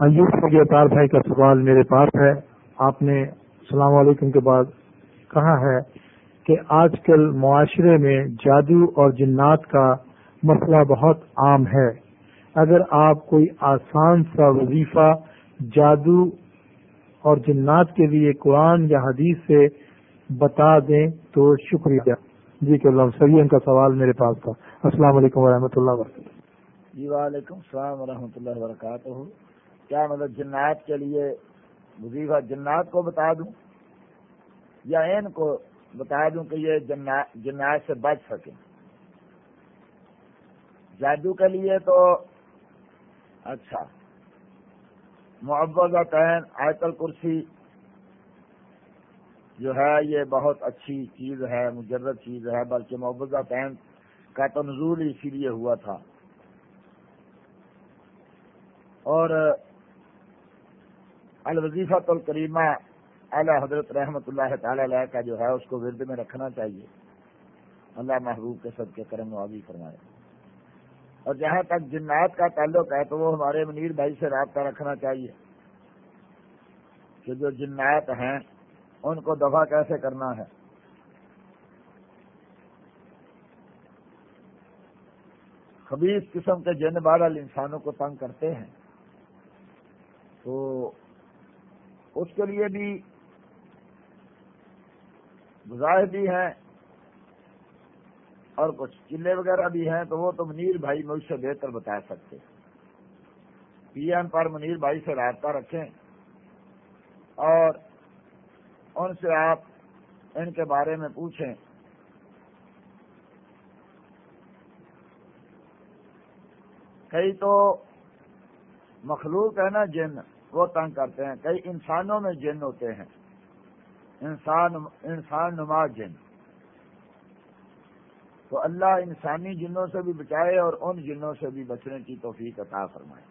ہاں انجو تار بھائی کا سوال میرے پاس ہے۔ آپ نے السلام علیکم کے بعد کہا ہے کہ آج کل معاشرے میں جادو اور جنات کا مسئلہ بہت عام ہے۔ اگر آپ کوئی آسان سا وظیفہ جادو اور جنات کے لیے قرآن یا حدیث سے بتا دیں تو شکریہ۔ جی کہ سبھی ان کا سوال میرے پاس تھا۔ السلام علیکم ورحمۃ اللہ وبرکاتہ۔ جی وعلیکم السلام ورحمۃ اللہ وبرکاتہ۔ کیا مطلب جنات کے لیے وظیفہ جنات کو بتا دوں؟ یا ان کو بتا دوں کہ یہ جنات سے بچ سکیں؟ جادو کے لیے تو اچھا۔ معوضہ تین آیت الکرسی جو ہے، یہ بہت اچھی چیز ہے، مجرد چیز ہے، بلکہ معوضہ تین کا تو نزول اسی لیے ہوا تھا۔ اور الوظیفہ الکریمہ اعلی حضرت رحمۃ اللہ تعالی علیہ کا جو ہے، اس کو ورد میں رکھنا چاہیے۔ اللہ محبوب کے سب کے کرم وابی فرمائے۔ اور جہاں تک جنات کا تعلق ہے، تو وہ ہمارے منیر بھائی سے رابطہ رکھنا چاہیے۔ کہ جو جنات ہیں، ان کو دفاع کیسے کرنا ہے؟ خبیص قسم کے جن بادل انسانوں کو تنگ کرتے ہیں۔ تو اس کے لیے بھی گزار بھی ہیں اور کچھ قلعے وغیرہ بھی ہیں، تو وہ تو منیر بھائی مجھ سے بہتر بتا سکتے پی ایم پر منیر بھائی سے رابطہ رکھیں اور ان سے آپ ان کے بارے میں پوچھیں۔ کئی تو مخلوق ہے نا جن وہ تنگ کرتے ہیں کئی انسانوں میں جن ہوتے ہیں انسان انسان نما جن تو اللہ انسانی جنوں سے بھی بچائے اور ان جنوں سے بھی بچنے کی توفیق عطا فرمائے